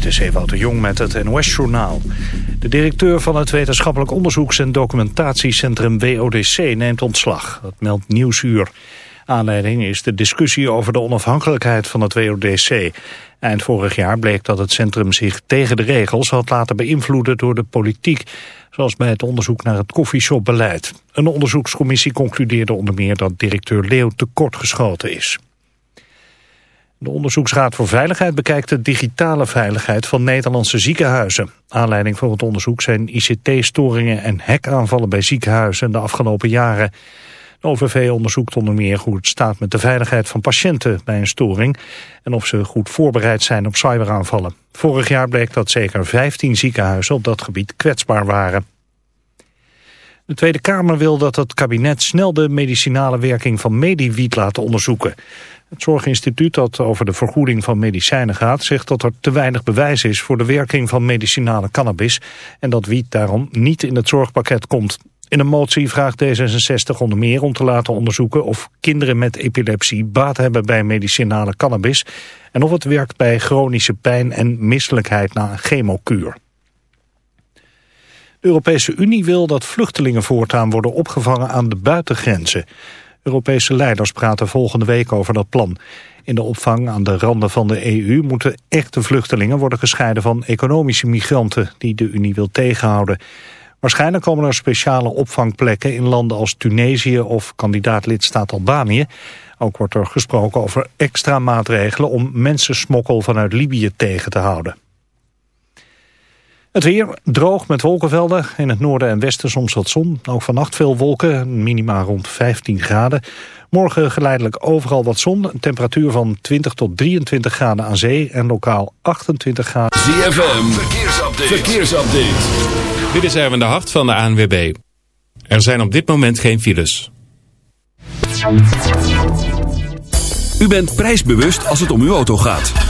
Dit is Ewout de Jong met het NOS-journaal. De directeur van het Wetenschappelijk Onderzoeks- en Documentatiecentrum WODC neemt ontslag. Dat meldt Nieuwsuur. Aanleiding is de discussie over de onafhankelijkheid van het WODC. Eind vorig jaar bleek dat het centrum zich tegen de regels had laten beïnvloeden door de politiek. Zoals bij het onderzoek naar het koffieshopbeleid. Een onderzoekscommissie concludeerde onder meer dat directeur Leeuw tekortgeschoten is. De Onderzoeksraad voor Veiligheid bekijkt de digitale veiligheid van Nederlandse ziekenhuizen. Aanleiding voor het onderzoek zijn ICT-storingen en hackaanvallen bij ziekenhuizen de afgelopen jaren. De OVV onderzoekt onder meer hoe het staat met de veiligheid van patiënten bij een storing en of ze goed voorbereid zijn op cyberaanvallen. Vorig jaar bleek dat zeker 15 ziekenhuizen op dat gebied kwetsbaar waren. De Tweede Kamer wil dat het kabinet snel de medicinale werking van Mediwiet laat onderzoeken. Het Zorginstituut dat over de vergoeding van medicijnen gaat... zegt dat er te weinig bewijs is voor de werking van medicinale cannabis... en dat wiet daarom niet in het zorgpakket komt. In een motie vraagt D66 onder meer om te laten onderzoeken... of kinderen met epilepsie baat hebben bij medicinale cannabis... en of het werkt bij chronische pijn en misselijkheid na een chemokuur. De Europese Unie wil dat vluchtelingen voortaan worden opgevangen aan de buitengrenzen. Europese leiders praten volgende week over dat plan. In de opvang aan de randen van de EU moeten echte vluchtelingen worden gescheiden van economische migranten die de Unie wil tegenhouden. Waarschijnlijk komen er speciale opvangplekken in landen als Tunesië of kandidaat-lidstaat Albanië. Ook wordt er gesproken over extra maatregelen om mensensmokkel vanuit Libië tegen te houden. Het weer droog met wolkenvelden. In het noorden en westen soms wat zon. Ook vannacht veel wolken, minima rond 15 graden. Morgen geleidelijk overal wat zon. Een temperatuur van 20 tot 23 graden aan zee en lokaal 28 graden. ZFM, verkeersupdate. verkeersupdate. Dit is Erwin de Hart van de ANWB. Er zijn op dit moment geen files. U bent prijsbewust als het om uw auto gaat.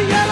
yellow.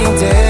shining day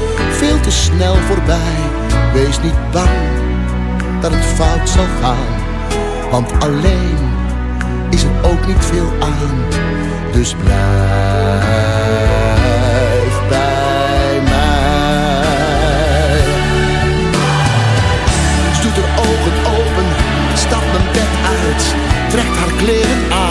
veel te snel voorbij. Wees niet bang dat het fout zal gaan, want alleen is er ook niet veel aan. Dus blijf bij mij. Ze doet haar ogen open, stapt mijn bed uit, trekt haar kleren aan.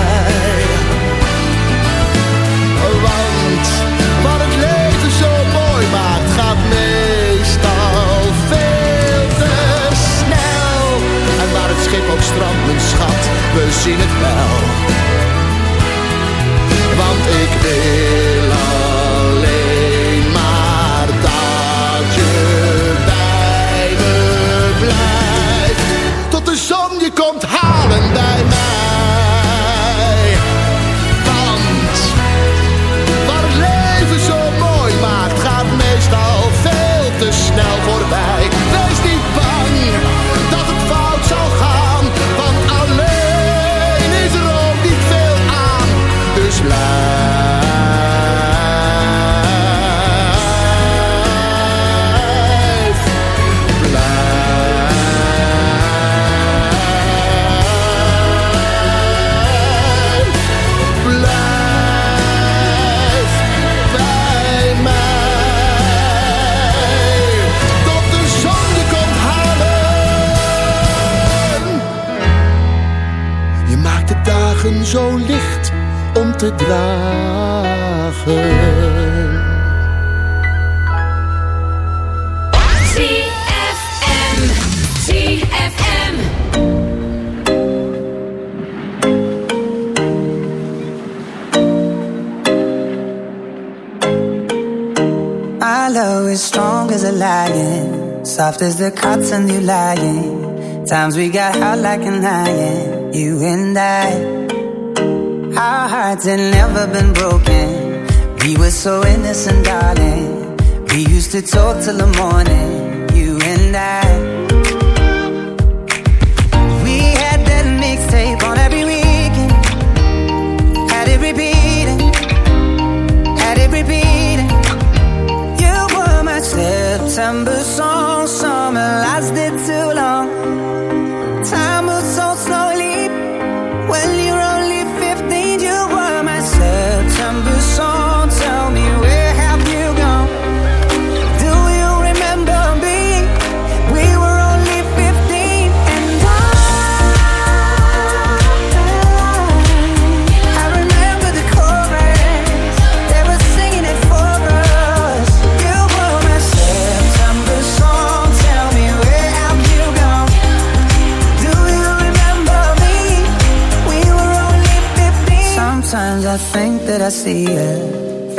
Strandt, mijn schat, we zien het wel. Want ik wil alleen maar dat je bij me blijft. Tot de zon je komt halen bij mij. Want waar leven zo mooi maakt, gaat meestal veel te snel voorbij. Te dragen. ZFM. ZFM. My love is strong as a lion, soft as the cotton you lying. Times we got hot like an iron, you and I. Our hearts had never been broken. We were so innocent, darling. We used to talk till the morning,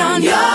on your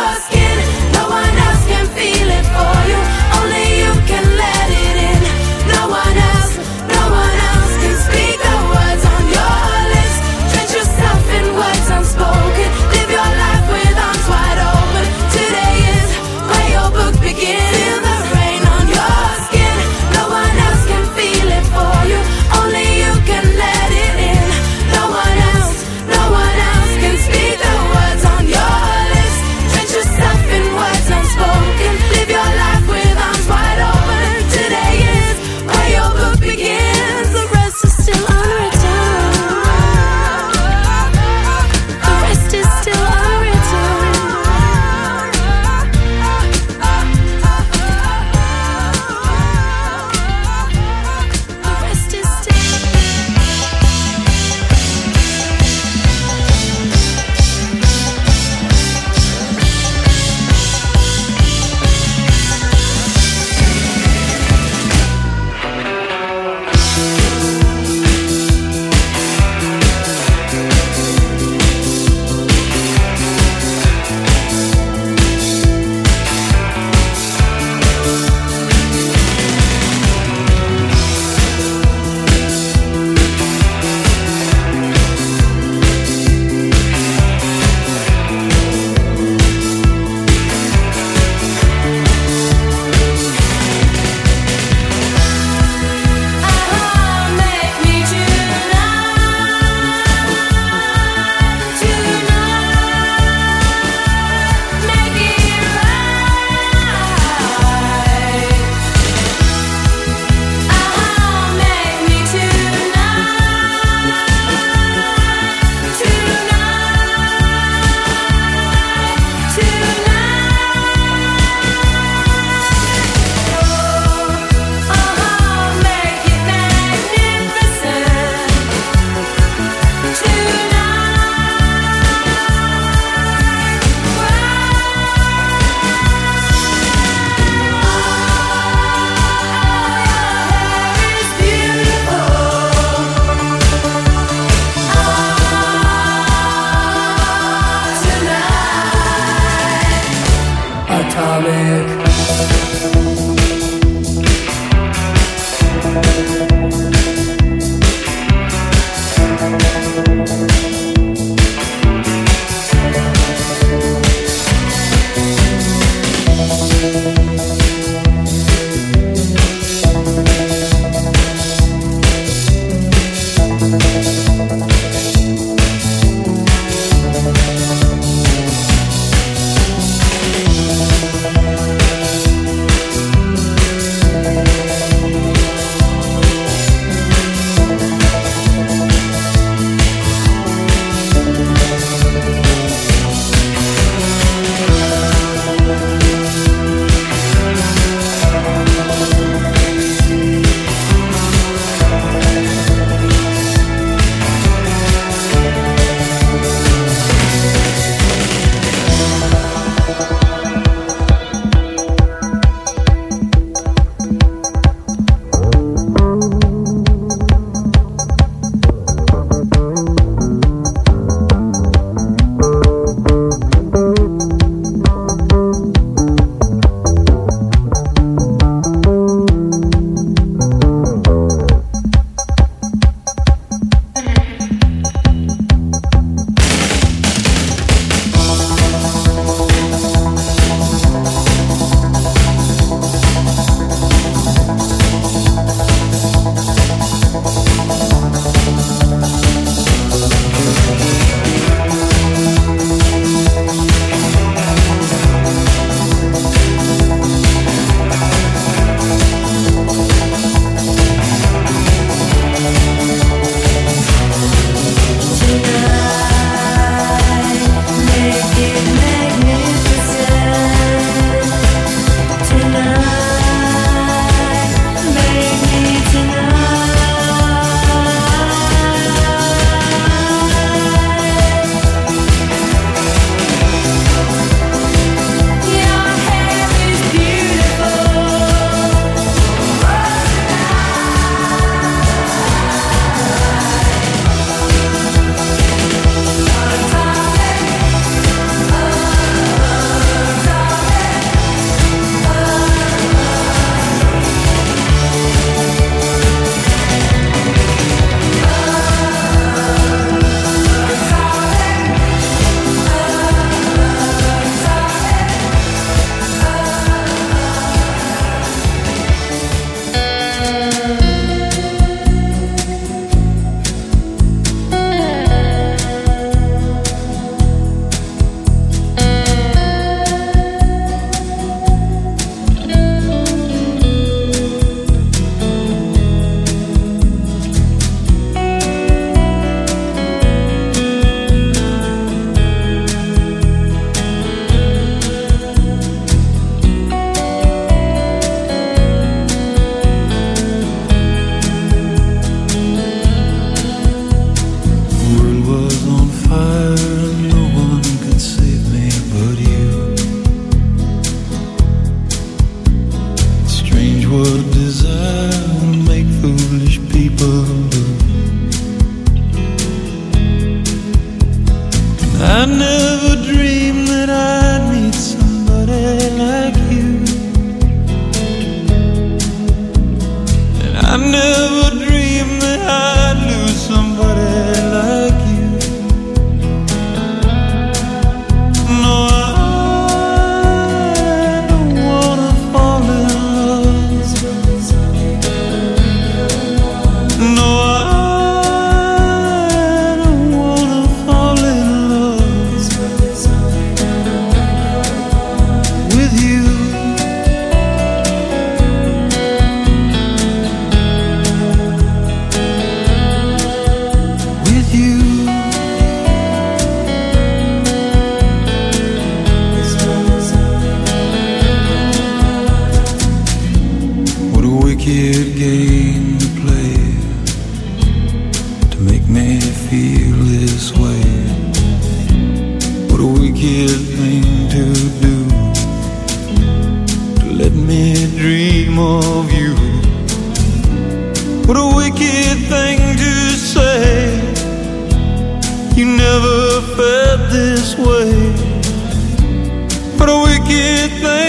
Good baby.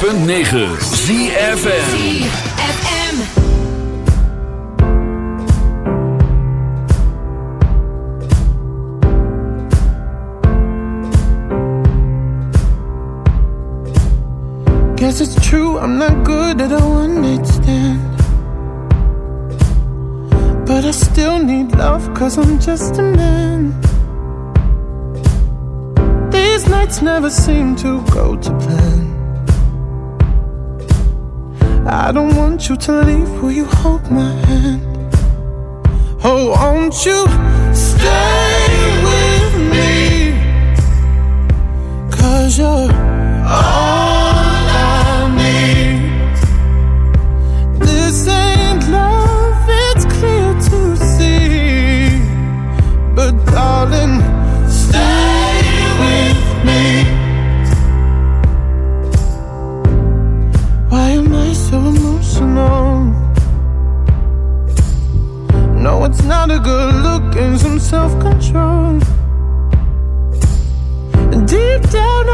106.9 ZFM. To leave, will down,